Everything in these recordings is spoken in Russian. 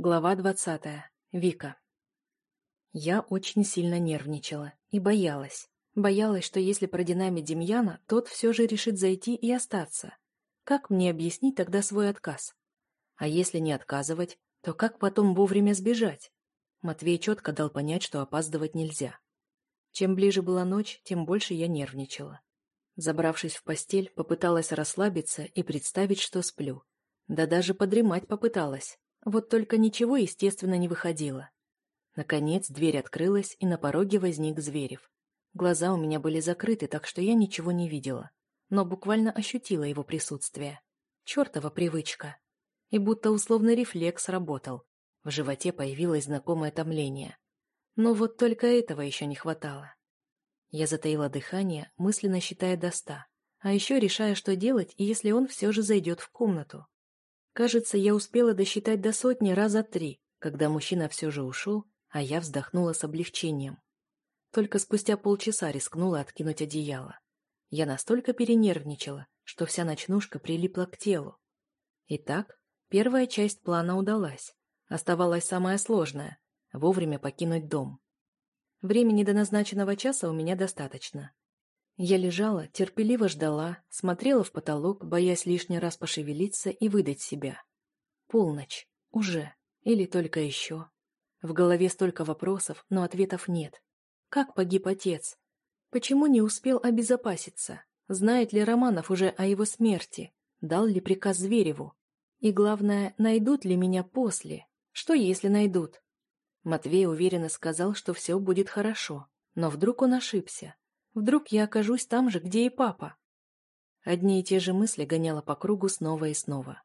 Глава двадцатая. Вика. Я очень сильно нервничала и боялась. Боялась, что если продинамить Демьяна, тот все же решит зайти и остаться. Как мне объяснить тогда свой отказ? А если не отказывать, то как потом вовремя сбежать? Матвей четко дал понять, что опаздывать нельзя. Чем ближе была ночь, тем больше я нервничала. Забравшись в постель, попыталась расслабиться и представить, что сплю. Да даже подремать попыталась, вот только ничего, естественно, не выходило. Наконец дверь открылась, и на пороге возник Зверев. Глаза у меня были закрыты, так что я ничего не видела, но буквально ощутила его присутствие. Чёртова привычка. И будто условный рефлекс работал. В животе появилось знакомое томление. Но вот только этого еще не хватало. Я затаила дыхание, мысленно считая до ста, а еще решая, что делать, если он все же зайдет в комнату. Кажется, я успела досчитать до сотни раза три, когда мужчина все же ушел, а я вздохнула с облегчением. Только спустя полчаса рискнула откинуть одеяло. Я настолько перенервничала, что вся ночнушка прилипла к телу. Итак, первая часть плана удалась. Оставалась самая сложная — вовремя покинуть дом. Времени до назначенного часа у меня достаточно. Я лежала, терпеливо ждала, смотрела в потолок, боясь лишний раз пошевелиться и выдать себя. Полночь. Уже. Или только еще. В голове столько вопросов, но ответов нет. Как погиб отец? Почему не успел обезопаситься? Знает ли Романов уже о его смерти? Дал ли приказ Звереву? И главное, найдут ли меня после? Что, если найдут? Матвей уверенно сказал, что все будет хорошо. Но вдруг он ошибся. Вдруг я окажусь там же, где и папа. Одни и те же мысли гоняла по кругу снова и снова.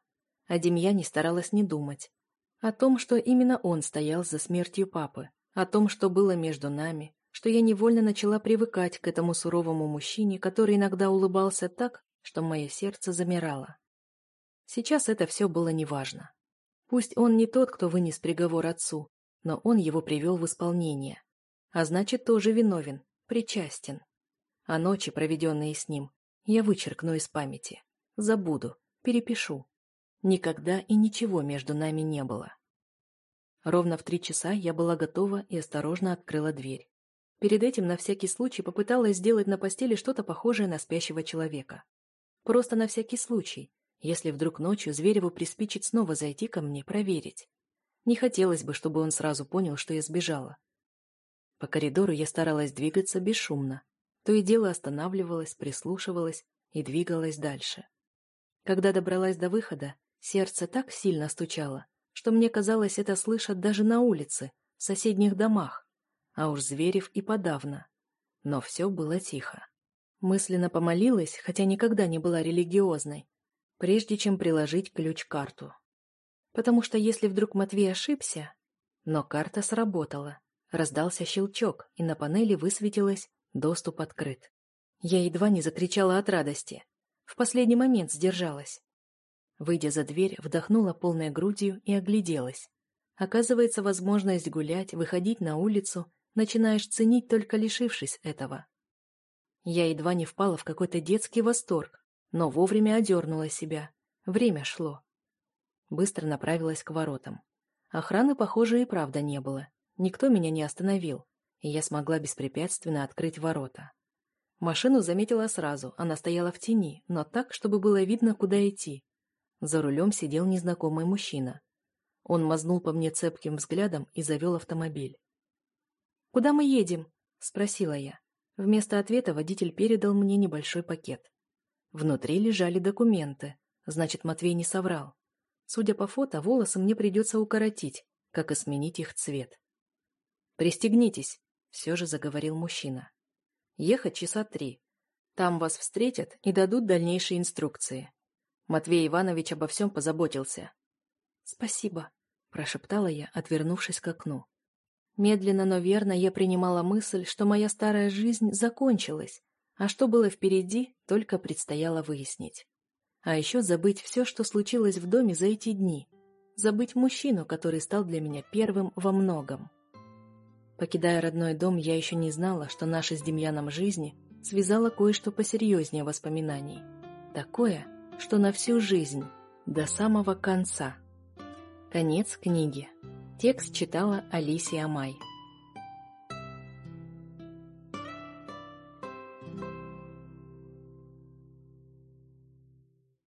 О Демьяне старалась не думать. О том, что именно он стоял за смертью папы. О том, что было между нами. Что я невольно начала привыкать к этому суровому мужчине, который иногда улыбался так, что мое сердце замирало. Сейчас это все было неважно. Пусть он не тот, кто вынес приговор отцу, но он его привел в исполнение. А значит, тоже виновен, причастен а ночи, проведенные с ним, я вычеркну из памяти. Забуду, перепишу. Никогда и ничего между нами не было. Ровно в три часа я была готова и осторожно открыла дверь. Перед этим на всякий случай попыталась сделать на постели что-то похожее на спящего человека. Просто на всякий случай, если вдруг ночью Звереву приспичит снова зайти ко мне проверить. Не хотелось бы, чтобы он сразу понял, что я сбежала. По коридору я старалась двигаться бесшумно, то и дело останавливалась, прислушивалась и двигалась дальше. Когда добралась до выхода, сердце так сильно стучало, что мне казалось, это слышат даже на улице, в соседних домах, а уж Зверев и подавно. Но все было тихо. Мысленно помолилась, хотя никогда не была религиозной, прежде чем приложить ключ-карту. Потому что если вдруг Матвей ошибся... Но карта сработала. Раздался щелчок, и на панели высветилось Доступ открыт. Я едва не закричала от радости. В последний момент сдержалась. Выйдя за дверь, вдохнула полной грудью и огляделась. Оказывается, возможность гулять, выходить на улицу начинаешь ценить, только лишившись этого. Я едва не впала в какой-то детский восторг, но вовремя одернула себя. Время шло. Быстро направилась к воротам. Охраны, похоже, и правда не было. Никто меня не остановил и я смогла беспрепятственно открыть ворота. Машину заметила сразу, она стояла в тени, но так, чтобы было видно, куда идти. За рулем сидел незнакомый мужчина. Он мазнул по мне цепким взглядом и завел автомобиль. «Куда мы едем?» – спросила я. Вместо ответа водитель передал мне небольшой пакет. Внутри лежали документы, значит, Матвей не соврал. Судя по фото, волосы мне придется укоротить, как и сменить их цвет. «Пристегнитесь», все же заговорил мужчина. Ехать часа три. Там вас встретят и дадут дальнейшие инструкции. Матвей Иванович обо всем позаботился. Спасибо, прошептала я, отвернувшись к окну. Медленно, но верно я принимала мысль, что моя старая жизнь закончилась, а что было впереди, только предстояло выяснить. А еще забыть все, что случилось в доме за эти дни. Забыть мужчину, который стал для меня первым во многом. Покидая родной дом, я еще не знала, что наша с Демьяном жизни связала кое-что посерьезнее воспоминаний. Такое, что на всю жизнь, до самого конца. Конец книги. Текст читала Алисия Май.